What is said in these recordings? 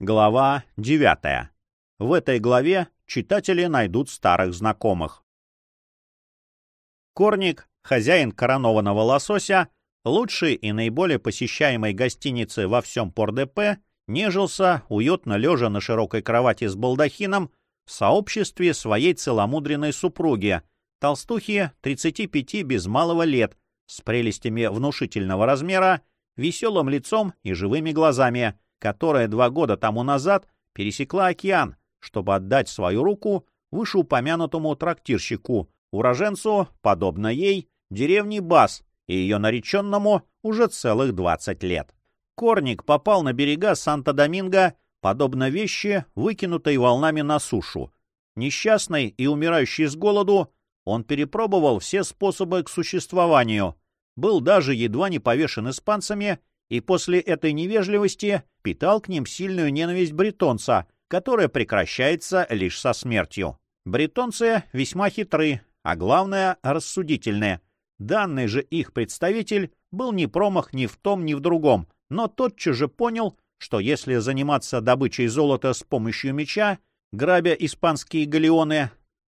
Глава 9. В этой главе читатели найдут старых знакомых. Корник, хозяин коронованного лосося, лучшей и наиболее посещаемой гостиницы во всем Пор-ДП, нежился, уютно лежа на широкой кровати с балдахином, в сообществе своей целомудренной супруги, толстухи 35 без малого лет, с прелестями внушительного размера, веселым лицом и живыми глазами — которая два года тому назад пересекла океан, чтобы отдать свою руку вышеупомянутому трактирщику, уроженцу, подобно ей, деревни Бас и ее нареченному уже целых 20 лет. Корник попал на берега Санта-Доминго, подобно вещи, выкинутой волнами на сушу. Несчастный и умирающий с голоду, он перепробовал все способы к существованию, был даже едва не повешен испанцами и после этой невежливости питал к ним сильную ненависть бретонца, которая прекращается лишь со смертью. Бретонцы весьма хитры, а главное — рассудительные. Данный же их представитель был не промах ни в том, ни в другом, но тотчас же понял, что если заниматься добычей золота с помощью меча, грабя испанские галеоны,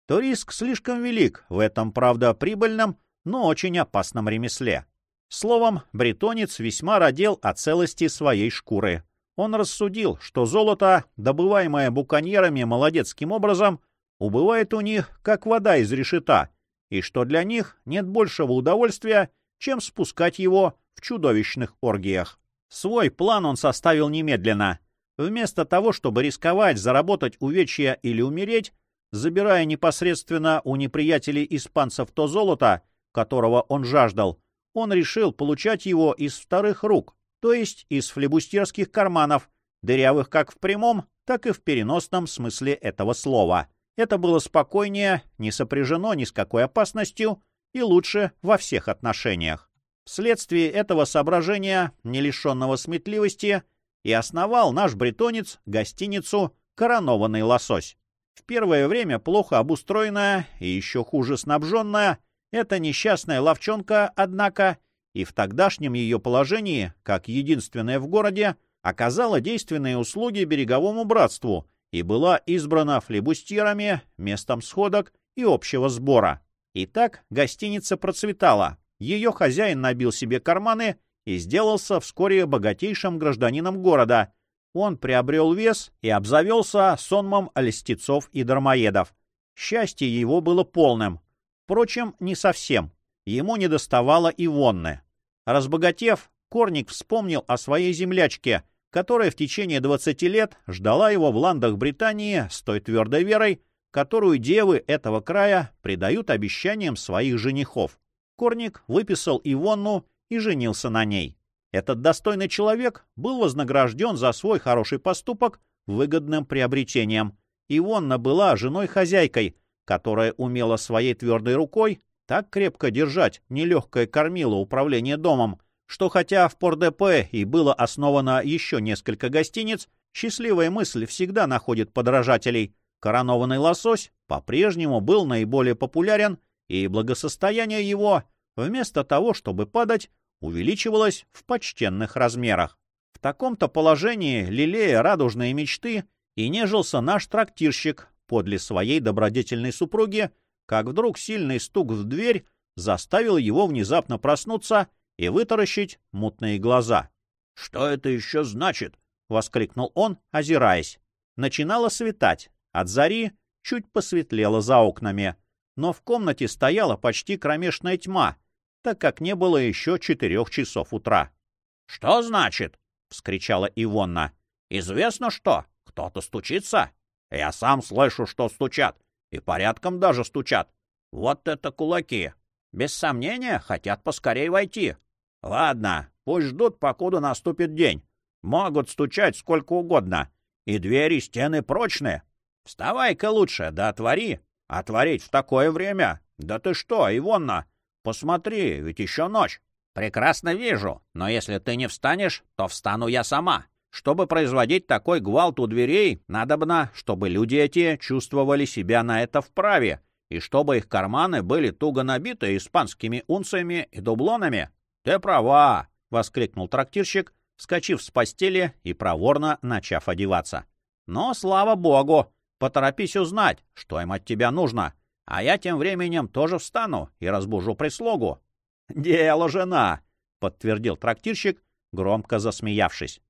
то риск слишком велик в этом, правда, прибыльном, но очень опасном ремесле. Словом, бретонец весьма родил о целости своей шкуры. Он рассудил, что золото, добываемое буконьерами молодецким образом, убывает у них, как вода из решета, и что для них нет большего удовольствия, чем спускать его в чудовищных оргиях. Свой план он составил немедленно. Вместо того, чтобы рисковать, заработать увечья или умереть, забирая непосредственно у неприятелей испанцев то золото, которого он жаждал, он решил получать его из вторых рук, то есть из флебустерских карманов, дырявых как в прямом, так и в переносном смысле этого слова. Это было спокойнее, не сопряжено ни с какой опасностью и лучше во всех отношениях. Вследствие этого соображения, не лишенного сметливости, и основал наш бретонец гостиницу «Коронованный лосось». В первое время плохо обустроенная и еще хуже снабженная, эта несчастная ловчонка, однако, и в тогдашнем ее положении, как единственная в городе, оказала действенные услуги береговому братству и была избрана флебустьерами местом сходок и общего сбора. Итак, гостиница процветала. Ее хозяин набил себе карманы и сделался вскоре богатейшим гражданином города. Он приобрел вес и обзавелся сонмом льстецов и дармоедов. Счастье его было полным. Впрочем, не совсем. Ему недоставало и вонны. Разбогатев, Корник вспомнил о своей землячке, которая в течение 20 лет ждала его в ландах Британии с той твердой верой, которую девы этого края придают обещаниям своих женихов. Корник выписал Ивонну и женился на ней. Этот достойный человек был вознагражден за свой хороший поступок выгодным приобретением. Ивонна была женой-хозяйкой, которая умела своей твердой рукой так крепко держать нелегкое кормило управление домом, что хотя в Пор-ДП и было основано еще несколько гостиниц, счастливая мысль всегда находит подражателей. Коронованный лосось по-прежнему был наиболее популярен, и благосостояние его, вместо того, чтобы падать, увеличивалось в почтенных размерах. В таком-то положении, лелея радужные мечты, и нежился наш трактирщик, подле своей добродетельной супруги, как вдруг сильный стук в дверь заставил его внезапно проснуться и вытаращить мутные глаза. — Что это еще значит? — воскликнул он, озираясь. Начинало светать. От зари чуть посветлело за окнами. Но в комнате стояла почти кромешная тьма, так как не было еще четырех часов утра. — Что значит? — вскричала Ивонна. — Известно что? Кто-то стучится? Я сам слышу, что стучат. И порядком даже стучат. Вот это кулаки. Без сомнения, хотят поскорей войти. Ладно, пусть ждут, покуда наступит день. Могут стучать сколько угодно. И двери, стены прочные. Вставай-ка лучше, да отвори. Отворить в такое время? Да ты что, Ивонна? Посмотри, ведь еще ночь. Прекрасно вижу, но если ты не встанешь, то встану я сама. Чтобы производить такой гвалт у дверей, надобно, чтобы люди эти чувствовали себя на это вправе, и чтобы их карманы были туго набиты испанскими унциями и дублонами. — Ты права! — воскликнул трактирщик, вскочив с постели и проворно начав одеваться. «Но, слава богу, поторопись узнать, что им от тебя нужно, а я тем временем тоже встану и разбужу прислугу». «Дело жена», — подтвердил трактирщик, громко засмеявшись.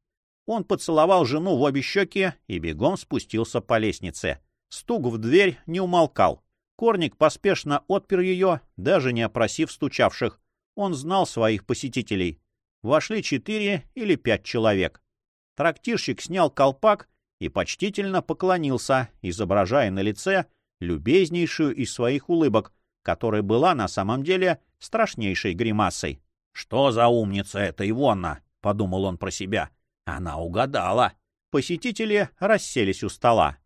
Он поцеловал жену в обе щеки и бегом спустился по лестнице. Стук в дверь не умолкал. Корник поспешно отпер ее, даже не опросив стучавших. Он знал своих посетителей. Вошли четыре или пять человек. Трактирщик снял колпак и почтительно поклонился, изображая на лице любезнейшую из своих улыбок, которая была на самом деле страшнейшей гримасой. «Что за умница эта Ивонна?» — подумал он про себя. Она угадала. Посетители расселись у стола.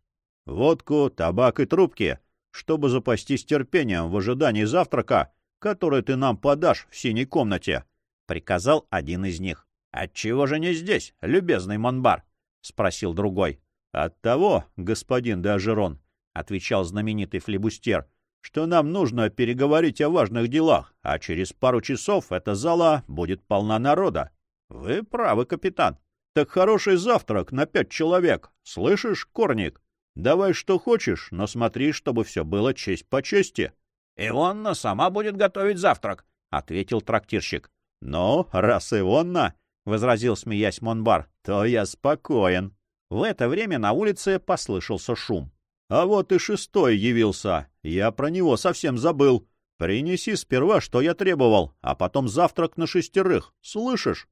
«Водку, табак и трубки, чтобы запастись терпением в ожидании завтрака, который ты нам подашь в синей комнате», — приказал один из них. «Отчего же не здесь, любезный Монбар?» — спросил другой. «От того, господин Д'Ажерон», — отвечал знаменитый флебустер, — что нам нужно переговорить о важных делах, а через пару часов эта зала будет полна народа. — Вы правы, капитан. — Так хороший завтрак на пять человек. Слышишь, Корник? Давай что хочешь, но смотри, чтобы все было честь по чести. — Ивонна сама будет готовить завтрак, — ответил трактирщик. — Ну, раз Ивонна, — возразил, смеясь Монбар, — то я спокоен. В это время на улице послышался шум. А вот и шестой явился. Я про него совсем забыл. Принеси сперва, что я требовал, а потом завтрак на шестерых. Слышишь?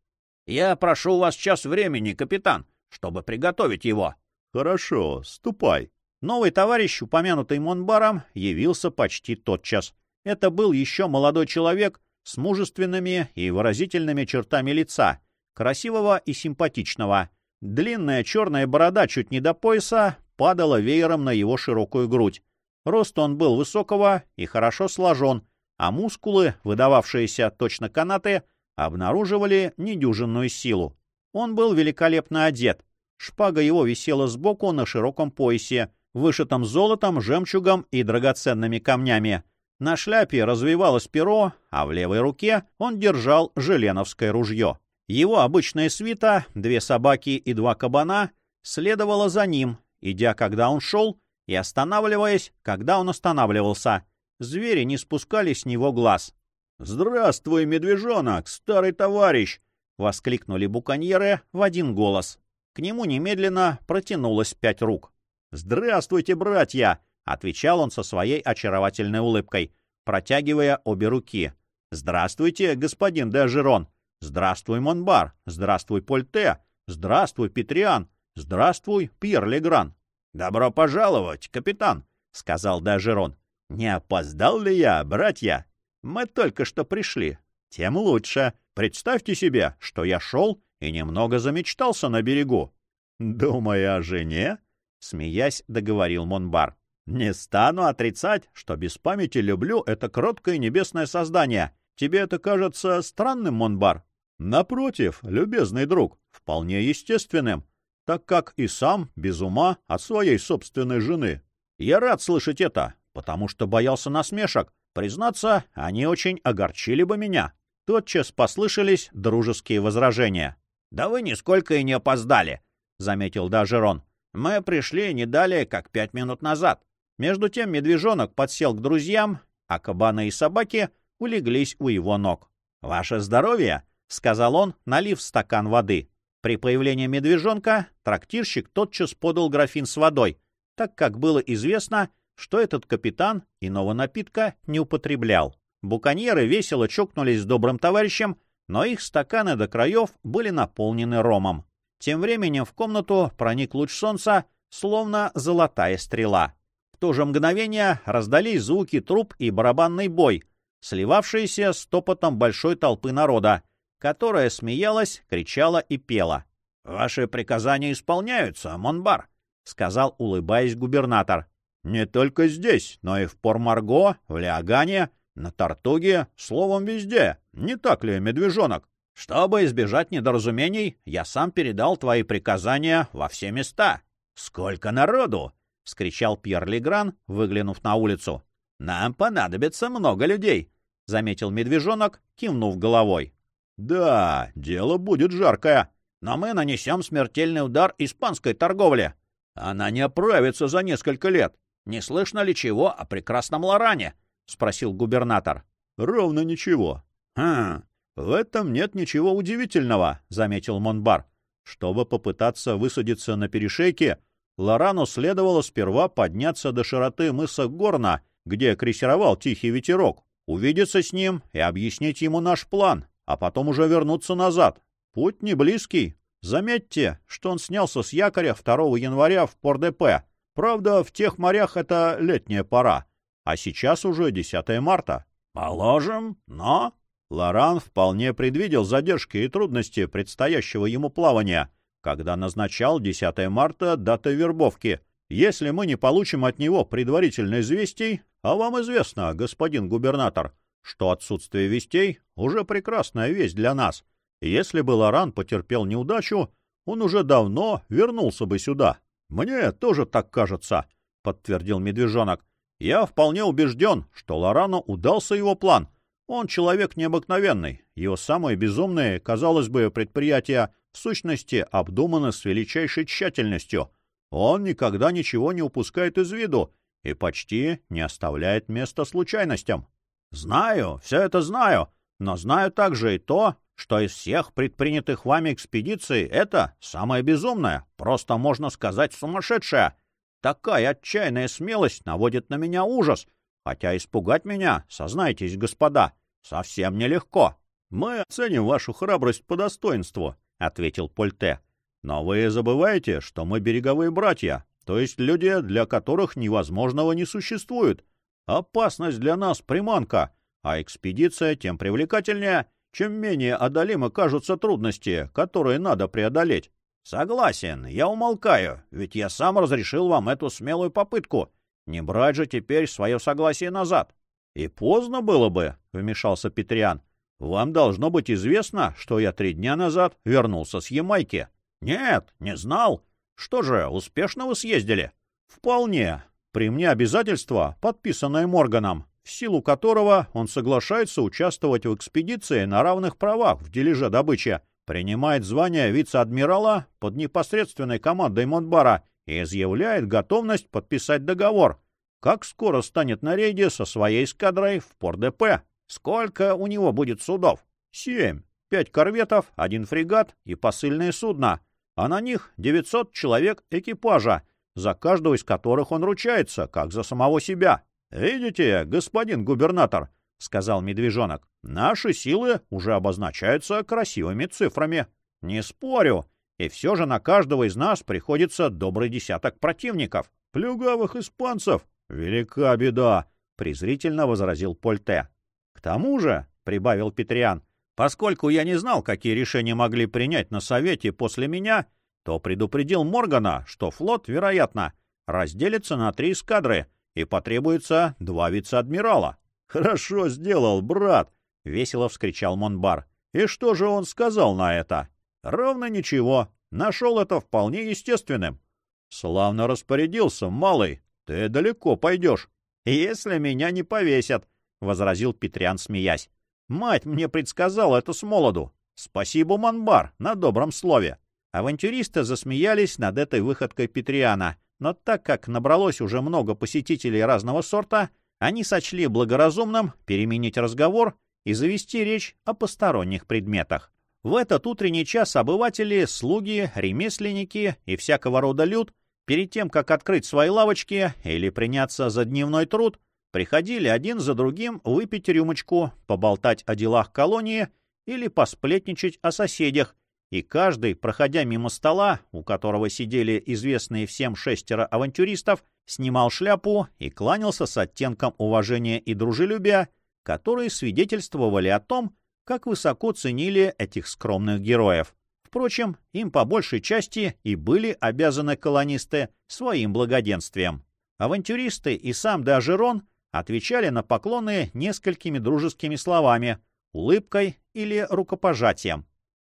Я прошу вас час времени, капитан, чтобы приготовить его. Хорошо, ступай. Новый товарищ, упомянутый Монбаром, явился почти тотчас. Это был еще молодой человек с мужественными и выразительными чертами лица, красивого и симпатичного. Длинная черная борода чуть не до пояса падала веером на его широкую грудь. Рост он был высокого и хорошо сложен, а мускулы, выдававшиеся точно канаты, обнаруживали недюжинную силу. Он был великолепно одет. Шпага его висела сбоку на широком поясе, вышитом золотом, жемчугом и драгоценными камнями. На шляпе развивалось перо, а в левой руке он держал желеновское ружье. Его обычная свита, две собаки и два кабана, следовала за ним, идя, когда он шел, и останавливаясь, когда он останавливался. Звери не спускали с него глаз. «Здравствуй, медвежонок, старый товарищ!» — воскликнули буконьеры в один голос. К нему немедленно протянулось пять рук. «Здравствуйте, братья!» — отвечал он со своей очаровательной улыбкой, протягивая обе руки. «Здравствуйте, господин Дежерон! Здравствуй, Монбар! Здравствуй, Польте! Здравствуй, Петриан! Здравствуй, Пьер Легран!» «Добро пожаловать, капитан!» — сказал Дежерон. «Не опоздал ли я, братья?» Мы только что пришли. Тем лучше. Представьте себе, что я шел и немного замечтался на берегу. Думая о жене, смеясь, договорил Монбар. Не стану отрицать, что без памяти люблю это кроткое небесное создание. Тебе это кажется странным, Монбар? Напротив, любезный друг, вполне естественным, так как и сам без ума от своей собственной жены. Я рад слышать это, потому что боялся насмешек, Признаться, они очень огорчили бы меня. Тотчас послышались дружеские возражения. — Да вы нисколько и не опоздали, — заметил Дажерон. — Мы пришли не далее, как пять минут назад. Между тем медвежонок подсел к друзьям, а кабаны и собаки улеглись у его ног. — Ваше здоровье, — сказал он, налив стакан воды. При появлении медвежонка трактирщик тотчас подал графин с водой, так как было известно, что этот капитан иного напитка не употреблял. Буконьеры весело чокнулись с добрым товарищем, но их стаканы до краев были наполнены ромом. Тем временем в комнату проник луч солнца, словно золотая стрела. В то же мгновение раздались звуки труп и барабанный бой, сливавшиеся с топотом большой толпы народа, которая смеялась, кричала и пела. — Ваши приказания исполняются, Монбар, — сказал, улыбаясь губернатор. Не только здесь, но и в Пор-Марго, в Лиагане, на Тартуге, словом, везде. Не так ли, медвежонок? Чтобы избежать недоразумений, я сам передал твои приказания во все места. Сколько народу! — вскричал Пьер Легран, выглянув на улицу. — Нам понадобится много людей, — заметил медвежонок, кивнув головой. — Да, дело будет жаркое. но мы нанесем смертельный удар испанской торговле. Она не оправится за несколько лет. Не слышно ли чего о прекрасном Лоране? — спросил губернатор. — Ровно ничего. — Хм, в этом нет ничего удивительного, — заметил Монбар. Чтобы попытаться высадиться на перешейке, Лорану следовало сперва подняться до широты мыса Горна, где крейсеровал Тихий Ветерок, увидеться с ним и объяснить ему наш план, а потом уже вернуться назад. Путь не близкий. Заметьте, что он снялся с якоря 2 января в Пор-ДП. Правда, в тех морях это летняя пора, а сейчас уже 10 марта. Положим, но... Лоран вполне предвидел задержки и трудности предстоящего ему плавания, когда назначал 10 марта датой вербовки. Если мы не получим от него предварительных известий, а вам известно, господин губернатор, что отсутствие вестей уже прекрасная весть для нас. Если бы Лоран потерпел неудачу, он уже давно вернулся бы сюда. — Мне тоже так кажется, — подтвердил медвежонок. — Я вполне убежден, что Лорану удался его план. Он человек необыкновенный. Его самые безумные, казалось бы, предприятия в сущности обдуманы с величайшей тщательностью. Он никогда ничего не упускает из виду и почти не оставляет места случайностям. Знаю, все это знаю, но знаю также и то, что из всех предпринятых вами экспедиций это самое безумное, просто можно сказать сумасшедшее. Такая отчаянная смелость наводит на меня ужас, хотя испугать меня, сознайтесь, господа, совсем нелегко. Мы оценим вашу храбрость по достоинству, — ответил Польте. Но вы забываете, что мы береговые братья, то есть люди, для которых невозможного не существует. Опасность для нас — приманка, а экспедиция тем привлекательнее, чем менее одолимы кажутся трудности, которые надо преодолеть. Согласен, я умолкаю, ведь я сам разрешил вам эту смелую попытку. Не брать же теперь свое согласие назад. И поздно было бы, — вмешался Петриан. Вам должно быть известно, что я три дня назад вернулся с Ямайки. Нет, не знал. Что же, успешно вы съездили? Вполне. При мне обязательство, подписанное Морганом, в силу которого он соглашается участвовать в экспедиции на равных правах в дележе добычи, принимает звание вице-адмирала под непосредственной командой Монтбара и изъявляет готовность подписать договор. Как скоро станет на рейде со своей эскадрой в Пор-ДП? Сколько у него будет судов? Семь. Пять корветов, один фрегат и посыльные судна а на них 900 человек экипажа, за каждого из которых он ручается, как за самого себя. «Видите, господин губернатор», — сказал медвежонок, — «наши силы уже обозначаются красивыми цифрами. Не спорю, и все же на каждого из нас приходится добрый десяток противников. Плюгавых испанцев. Велика беда», — презрительно возразил Польте. «К тому же», — прибавил Петриан, Поскольку я не знал, какие решения могли принять на Совете после меня, то предупредил Моргана, что флот, вероятно, разделится на три эскадры и потребуется два вице-адмирала. — Хорошо сделал, брат! — весело вскричал Монбар. — И что же он сказал на это? — Ровно ничего. Нашел это вполне естественным. — Славно распорядился, малый. Ты далеко пойдешь. — Если меня не повесят, — возразил Петрян, смеясь. Мать мне предсказала это с молоду. Спасибо, Манбар, на добром слове. Авантюристы засмеялись над этой выходкой Петриана, но так как набралось уже много посетителей разного сорта, они сочли благоразумным переменить разговор и завести речь о посторонних предметах. В этот утренний час обыватели, слуги, ремесленники и всякого рода люд, перед тем, как открыть свои лавочки или приняться за дневной труд, приходили один за другим выпить рюмочку, поболтать о делах колонии или посплетничать о соседях, и каждый, проходя мимо стола, у которого сидели известные всем шестеро авантюристов, снимал шляпу и кланялся с оттенком уважения и дружелюбия, которые свидетельствовали о том, как высоко ценили этих скромных героев. Впрочем, им по большей части и были обязаны колонисты своим благоденствием. Авантюристы и сам Д'Ажерон отвечали на поклоны несколькими дружескими словами, улыбкой или рукопожатием.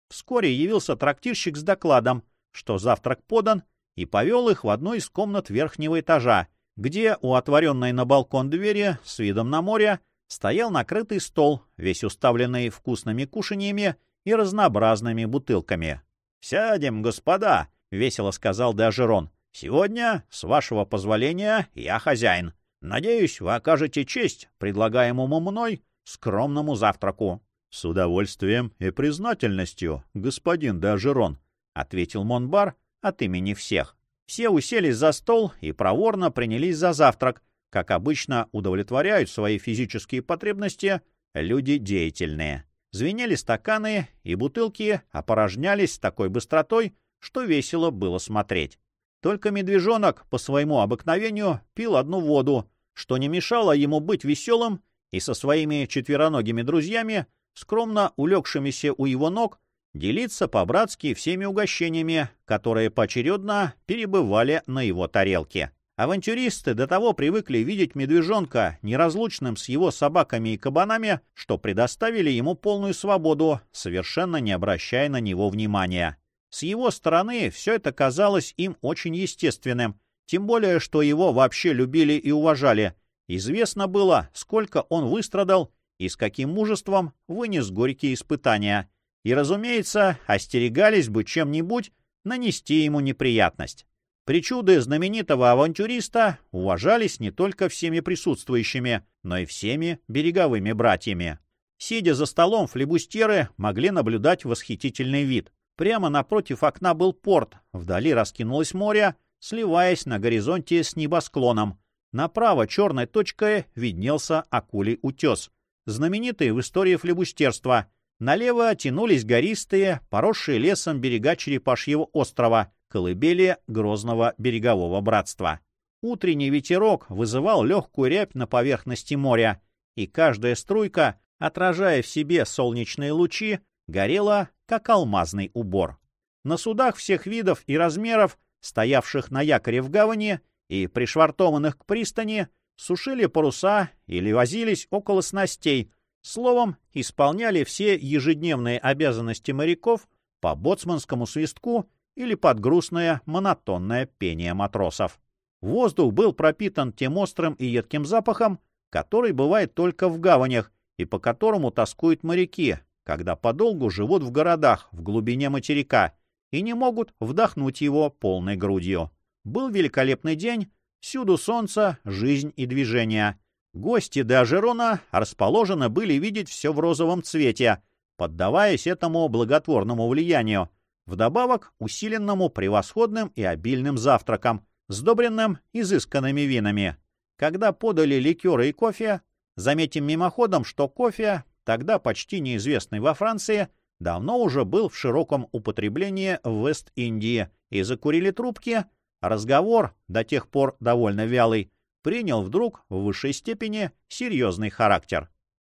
Вскоре явился трактирщик с докладом, что завтрак подан, и повел их в одну из комнат верхнего этажа, где у отворенной на балкон двери с видом на море стоял накрытый стол, весь уставленный вкусными кушаньями и разнообразными бутылками. «Сядем, господа!» — весело сказал Деожерон. «Сегодня, с вашего позволения, я хозяин. Надеюсь, вы окажете честь предлагаемому мной скромному завтраку». «С удовольствием и признательностью, господин Деожерон», — ответил Монбар от имени всех. Все уселись за стол и проворно принялись за завтрак, как обычно удовлетворяют свои физические потребности люди деятельные. Звенели стаканы, и бутылки опорожнялись с такой быстротой, что весело было смотреть. Только медвежонок по своему обыкновению пил одну воду, что не мешало ему быть веселым и со своими четвероногими друзьями, скромно улегшимися у его ног, делиться по-братски всеми угощениями, которые поочередно перебывали на его тарелке. Авантюристы до того привыкли видеть медвежонка неразлучным с его собаками и кабанами, что предоставили ему полную свободу, совершенно не обращая на него внимания. С его стороны все это казалось им очень естественным, тем более, что его вообще любили и уважали. Известно было, сколько он выстрадал и с каким мужеством вынес горькие испытания. И, разумеется, остерегались бы чем-нибудь нанести ему неприятность. Причуды знаменитого авантюриста уважались не только всеми присутствующими, но и всеми береговыми братьями. Сидя за столом, флебустеры могли наблюдать восхитительный вид. Прямо напротив окна был порт, вдали раскинулось море, сливаясь на горизонте с небосклоном. Направо черной точкой виднелся акулий утес, знаменитый в истории флебустерства. Налево тянулись гористые, поросшие лесом берега Черепашьего острова — колыбели Грозного берегового братства. Утренний ветерок вызывал легкую рябь на поверхности моря, и каждая струйка, отражая в себе солнечные лучи, горела, как алмазный убор. На судах всех видов и размеров, стоявших на якоре в гавани и пришвартованных к пристани, сушили паруса или возились около снастей, словом, исполняли все ежедневные обязанности моряков по боцманскому свистку или под грустное монотонное пение матросов. Воздух был пропитан тем острым и едким запахом, который бывает только в гаванях и по которому тоскуют моряки, когда подолгу живут в городах в глубине материка и не могут вдохнуть его полной грудью. Был великолепный день, всюду солнце, жизнь и движение. Гости де Ажерона расположены были видеть все в розовом цвете, поддаваясь этому благотворному влиянию, вдобавок усиленному превосходным и обильным завтраком, сдобренным изысканными винами. Когда подали ликеры и кофе, заметим мимоходом, что кофе, тогда почти неизвестный во Франции, давно уже был в широком употреблении в Вест-Индии, и закурили трубки, разговор, до тех пор довольно вялый, принял вдруг в высшей степени серьезный характер.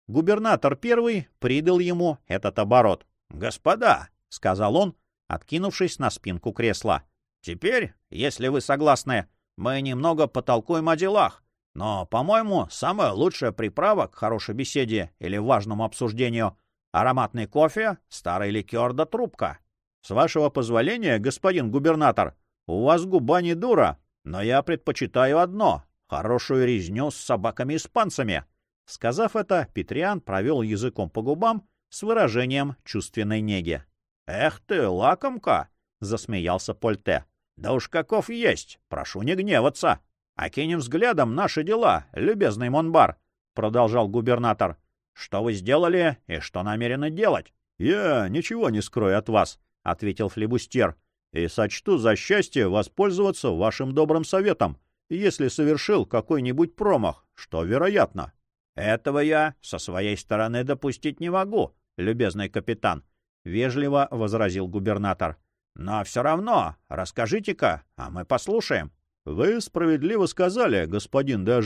Губернатор первый придал ему этот оборот. «Господа», — сказал он, откинувшись на спинку кресла. «Теперь, если вы согласны, мы немного потолкуем о делах. Но, по-моему, самая лучшая приправа к хорошей беседе или важному обсуждению — ароматный кофе, старый ликер да трубка. С вашего позволения, господин губернатор, у вас губа не дура, но я предпочитаю одно — хорошую резню с собаками-испанцами». Сказав это, Петриан провел языком по губам с выражением чувственной неги. «Эх ты, лакомка!» — засмеялся Польте. «Да уж каков есть, прошу не гневаться. Окинем взглядом наши дела, любезный Монбар», — продолжал губернатор. «Что вы сделали и что намерены делать?» «Я ничего не скрою от вас», — ответил флебустьер, «и сочту за счастье воспользоваться вашим добрым советом, если совершил какой-нибудь промах, что вероятно». «Этого я со своей стороны допустить не могу, любезный капитан», — вежливо возразил губернатор. «Но все равно, расскажите-ка, а мы послушаем». «Вы справедливо сказали, господин де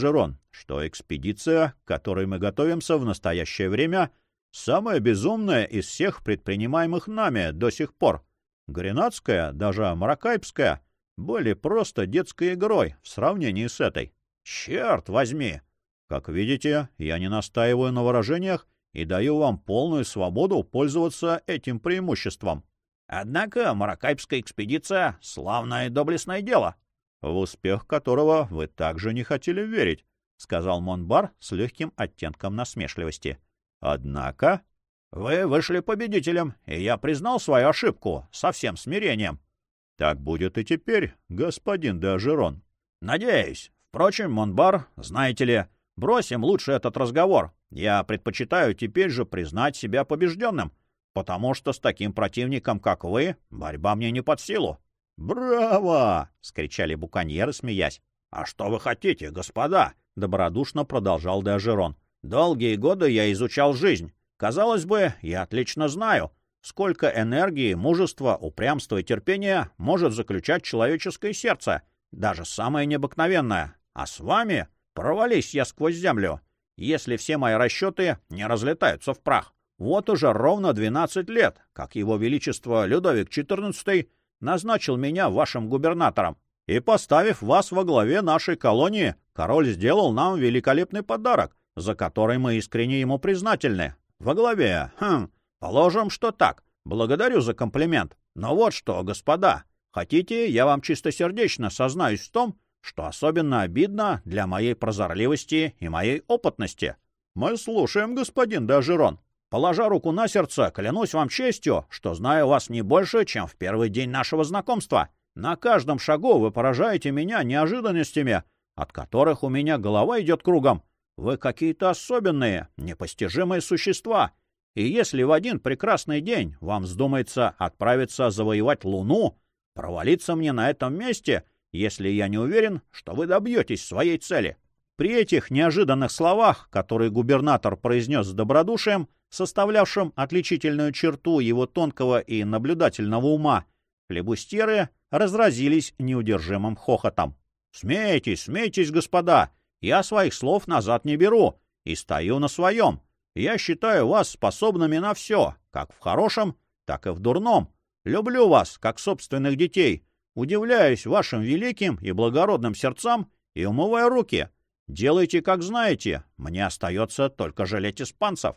что экспедиция, к которой мы готовимся в настоящее время, самая безумная из всех предпринимаемых нами до сих пор. Гренадская, даже Маракайбская, были просто детской игрой в сравнении с этой. Черт возьми! Как видите, я не настаиваю на выражениях и даю вам полную свободу пользоваться этим преимуществом. Однако Маракайбская экспедиция — славное и доблестное дело, в успех которого вы также не хотели верить, — сказал Монбар с легким оттенком насмешливости. Однако... Вы вышли победителем, и я признал свою ошибку со всем смирением. — Так будет и теперь, господин Деожерон. — Надеюсь. Впрочем, Монбар, знаете ли, бросим лучше этот разговор. Я предпочитаю теперь же признать себя побежденным, потому что с таким противником, как вы, борьба мне не под силу. «Браво!» — скричали буконьеры, смеясь. «А что вы хотите, господа?» — добродушно продолжал Деожерон. «Долгие годы я изучал жизнь. Казалось бы, я отлично знаю, сколько энергии, мужества, упрямства и терпения может заключать человеческое сердце, даже самое необыкновенное. А с вами провались я сквозь землю, если все мои расчеты не разлетаются в прах. Вот уже ровно двенадцать лет, как его величество Людовик XIV назначил меня вашим губернатором. И поставив вас во главе нашей колонии, король сделал нам великолепный подарок, за который мы искренне ему признательны. Во главе, хм, положим, что так. Благодарю за комплимент. Но вот что, господа, хотите, я вам чистосердечно сознаюсь в том, что особенно обидно для моей прозорливости и моей опытности. Мы слушаем, господин Дажерон. Положа руку на сердце, клянусь вам честью, что знаю вас не больше, чем в первый день нашего знакомства. На каждом шагу вы поражаете меня неожиданностями, от которых у меня голова идет кругом. Вы какие-то особенные, непостижимые существа. И если в один прекрасный день вам вздумается отправиться завоевать Луну, провалиться мне на этом месте, если я не уверен, что вы добьетесь своей цели. При этих неожиданных словах, которые губернатор произнес с добродушием, составлявшим отличительную черту его тонкого и наблюдательного ума, флебустеры разразились неудержимым хохотом. — Смейтесь, смейтесь, господа! Я своих слов назад не беру и стою на своем. Я считаю вас способными на все, как в хорошем, так и в дурном. Люблю вас, как собственных детей. Удивляюсь вашим великим и благородным сердцам и умываю руки. Делайте, как знаете. Мне остается только жалеть испанцев.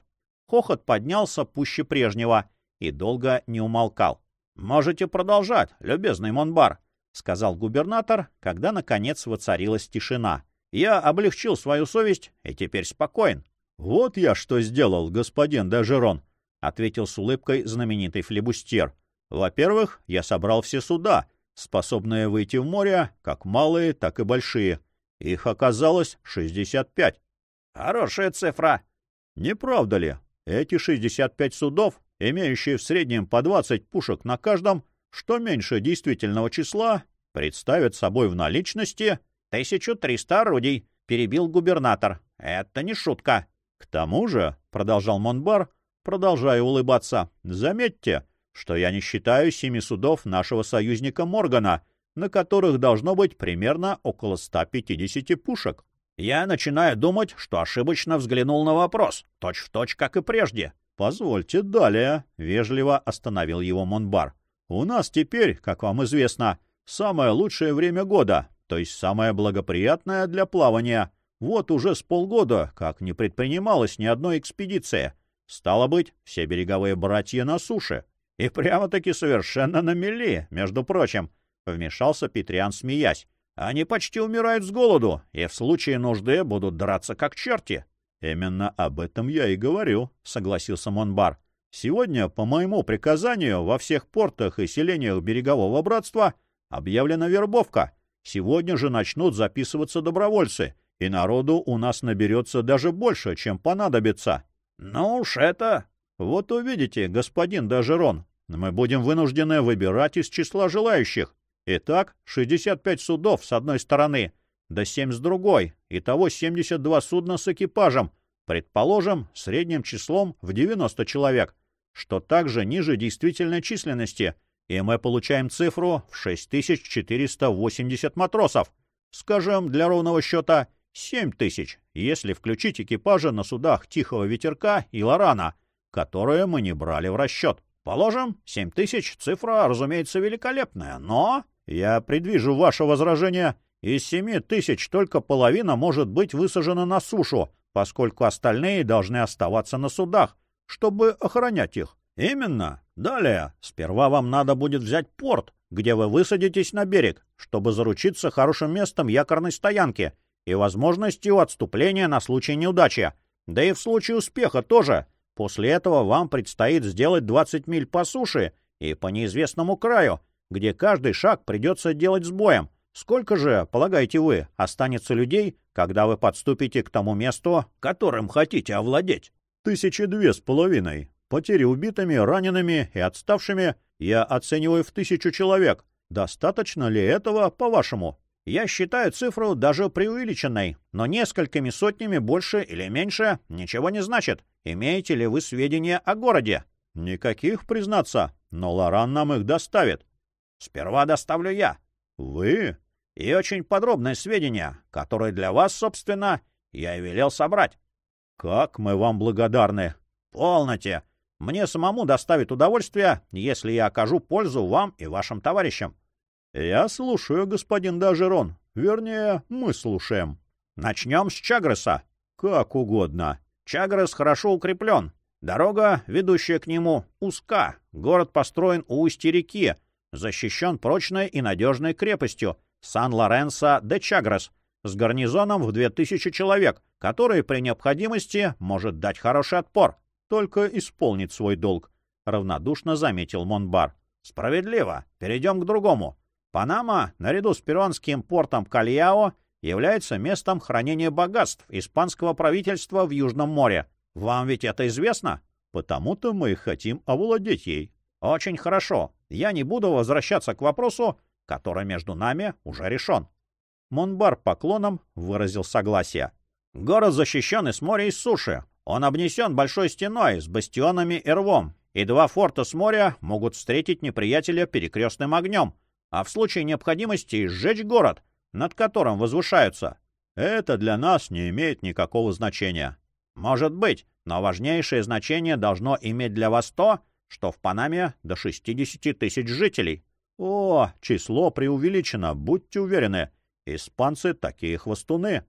Хохот поднялся пуще прежнего и долго не умолкал. — Можете продолжать, любезный Монбар, — сказал губернатор, когда, наконец, воцарилась тишина. — Я облегчил свою совесть и теперь спокоен. — Вот я что сделал, господин Дежерон, — ответил с улыбкой знаменитый флебустьер. — Во-первых, я собрал все суда, способные выйти в море, как малые, так и большие. Их оказалось шестьдесят пять. — Хорошая цифра. — Не правда ли? Эти 65 судов, имеющие в среднем по 20 пушек на каждом, что меньше действительного числа, представят собой в наличности 1300 орудий, перебил губернатор. Это не шутка. К тому же, продолжал Монбар, продолжая улыбаться, заметьте, что я не считаю семи судов нашего союзника Моргана, на которых должно быть примерно около 150 пушек. Я начинаю думать, что ошибочно взглянул на вопрос, точь-в-точь, точь, как и прежде. — Позвольте далее, — вежливо остановил его Монбар. — У нас теперь, как вам известно, самое лучшее время года, то есть самое благоприятное для плавания. Вот уже с полгода, как не предпринималась ни одной экспедиции. Стало быть, все береговые братья на суше. И прямо-таки совершенно на мели, между прочим, — вмешался Петриан, смеясь. Они почти умирают с голоду, и в случае нужды будут драться как черти. — Именно об этом я и говорю, — согласился Монбар. — Сегодня, по моему приказанию, во всех портах и селениях Берегового Братства объявлена вербовка. Сегодня же начнут записываться добровольцы, и народу у нас наберется даже больше, чем понадобится. — Ну уж это... — Вот увидите, господин Дажерон, мы будем вынуждены выбирать из числа желающих. Итак, 65 судов с одной стороны, да 7 с другой, итого 72 судна с экипажем, предположим, средним числом в 90 человек, что также ниже действительной численности, и мы получаем цифру в 6480 матросов. Скажем, для ровного счета 7000, если включить экипажи на судах Тихого Ветерка и Лорана, которые мы не брали в расчет. Положим, 7000 — цифра, разумеется, великолепная, но... Я предвижу ваше возражение. Из семи тысяч только половина может быть высажена на сушу, поскольку остальные должны оставаться на судах, чтобы охранять их. Именно. Далее, сперва вам надо будет взять порт, где вы высадитесь на берег, чтобы заручиться хорошим местом якорной стоянки и возможностью отступления на случай неудачи. Да и в случае успеха тоже. После этого вам предстоит сделать 20 миль по суше и по неизвестному краю, где каждый шаг придется делать с боем. Сколько же, полагаете вы, останется людей, когда вы подступите к тому месту, которым хотите овладеть? Тысячи две с половиной. Потери убитыми, ранеными и отставшими я оцениваю в тысячу человек. Достаточно ли этого, по-вашему? Я считаю цифру даже преувеличенной, но несколькими сотнями больше или меньше ничего не значит. Имеете ли вы сведения о городе? Никаких, признаться, но Лоран нам их доставит. Сперва доставлю я. Вы? И очень подробные сведения, которые для вас, собственно, я и велел собрать. Как мы вам благодарны. Полноте. Мне самому доставит удовольствие, если я окажу пользу вам и вашим товарищам. Я слушаю, господин Дажерон. Вернее, мы слушаем. Начнем с Чагреса. Как угодно. Чагрес хорошо укреплен. Дорога, ведущая к нему, узка. Город построен у устья реки, защищен прочной и надежной крепостью Сан-Лоренсо де Чагрес с гарнизоном в 2000 человек, который при необходимости может дать хороший отпор. Только исполнит свой долг, — равнодушно заметил Монбар. — Справедливо. Перейдем к другому. Панама, наряду с перуанским портом Кальяо, является местом хранения богатств испанского правительства в Южном море. Вам ведь это известно? Потому-то мы хотим овладеть ей. Очень хорошо. Я не буду возвращаться к вопросу, который между нами уже решен. Монбар поклоном выразил согласие. Город защищен и с моря, и с суши. Он обнесен большой стеной с бастионами и рвом, и два форта с моря могут встретить неприятеля перекрестным огнем, а в случае необходимости сжечь город, над которым возвышаются. Это для нас не имеет никакого значения. Может быть, но важнейшее значение должно иметь для вас то, что в Панаме до 60 тысяч жителей. О, число преувеличено, будьте уверены. Испанцы такие хвостуны.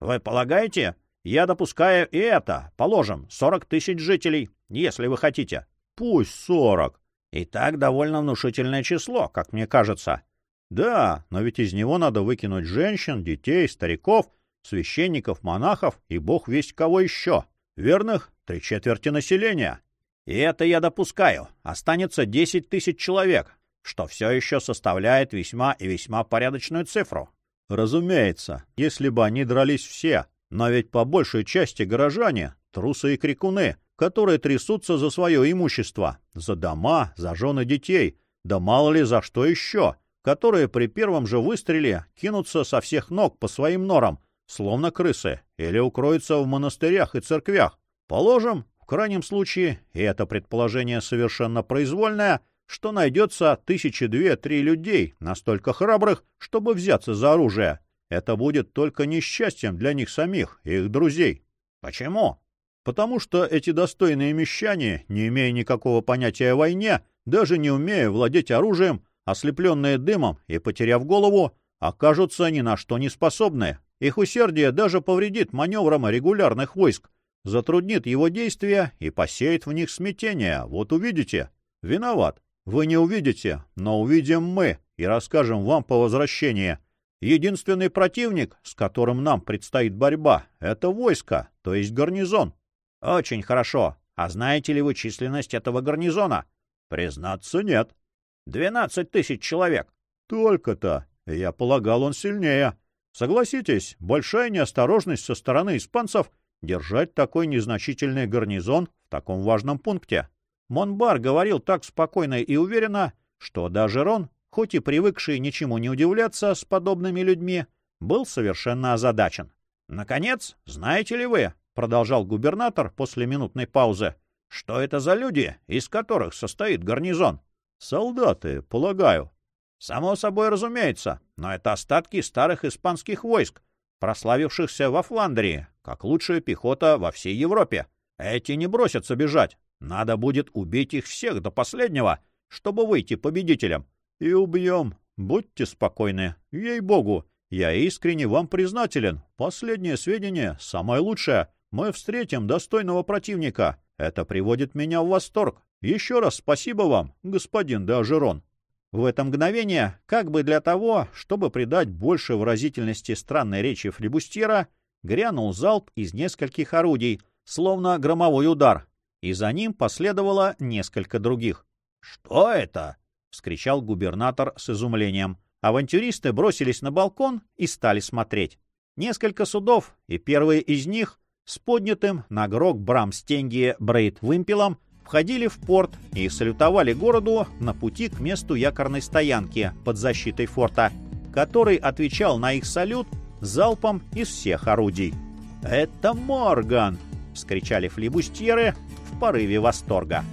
Вы полагаете? Я допускаю и это. Положим, 40 тысяч жителей, если вы хотите. Пусть 40. И так довольно внушительное число, как мне кажется. Да, но ведь из него надо выкинуть женщин, детей, стариков, священников, монахов и бог весть кого еще. Верных — три четверти населения. И это я допускаю. Останется 10 тысяч человек, что все еще составляет весьма и весьма порядочную цифру. Разумеется, если бы они дрались все. Но ведь по большей части горожане — трусы и крикуны, которые трясутся за свое имущество, за дома, за жены детей, да мало ли за что еще, которые при первом же выстреле кинутся со всех ног по своим норам, словно крысы, или укроются в монастырях и церквях. Положим, в крайнем случае, и это предположение совершенно произвольное, что найдется тысячи две-три людей, настолько храбрых, чтобы взяться за оружие. Это будет только несчастьем для них самих и их друзей. Почему? Потому что эти достойные мещане, не имея никакого понятия о войне, даже не умея владеть оружием, ослепленные дымом и потеряв голову, окажутся ни на что не способны. Их усердие даже повредит маневрам регулярных войск, затруднит его действия и посеет в них смятение. Вот увидите. Виноват. Вы не увидите, но увидим мы и расскажем вам по возвращении. Единственный противник, с которым нам предстоит борьба, это войско, то есть гарнизон. — Очень хорошо. А знаете ли вы численность этого гарнизона? — Признаться, нет. — Двенадцать тысяч человек. — Только-то. Я полагал, он сильнее. Согласитесь, большая неосторожность со стороны испанцев держать такой незначительный гарнизон в таком важном пункте. Монбар говорил так спокойно и уверенно, что даже Рон, хоть и привыкший ничему не удивляться с подобными людьми, был совершенно озадачен. Наконец, знаете ли вы, — продолжал губернатор после минутной паузы. — Что это за люди, из которых состоит гарнизон? — Солдаты, полагаю. — Само собой разумеется, но это остатки старых испанских войск, прославившихся во Фландрии, как лучшая пехота во всей Европе. Эти не бросятся бежать. Надо будет убить их всех до последнего, чтобы выйти победителем. И убьем. Будьте спокойны. Ей-богу, я искренне вам признателен. Последнее сведение самое лучшее. Мы встретим достойного противника. Это приводит меня в восторг. Еще раз спасибо вам, господин Деожерон. В это мгновение, как бы для того, чтобы придать больше выразительности странной речи флебустьера, грянул залп из нескольких орудий, словно громовой удар. и за ним последовало несколько других. «Что это?» — вскричал губернатор с изумлением. Авантюристы бросились на балкон и стали смотреть. Несколько судов, и первые из них с поднятым на грок Брамстенги Брейд вымпелом входили в порт и салютовали городу на пути к месту якорной стоянки под защитой форта, который отвечал на их салют залпом из всех орудий. «Это Морган!» — вскричали флибустьеры в порыве восторга.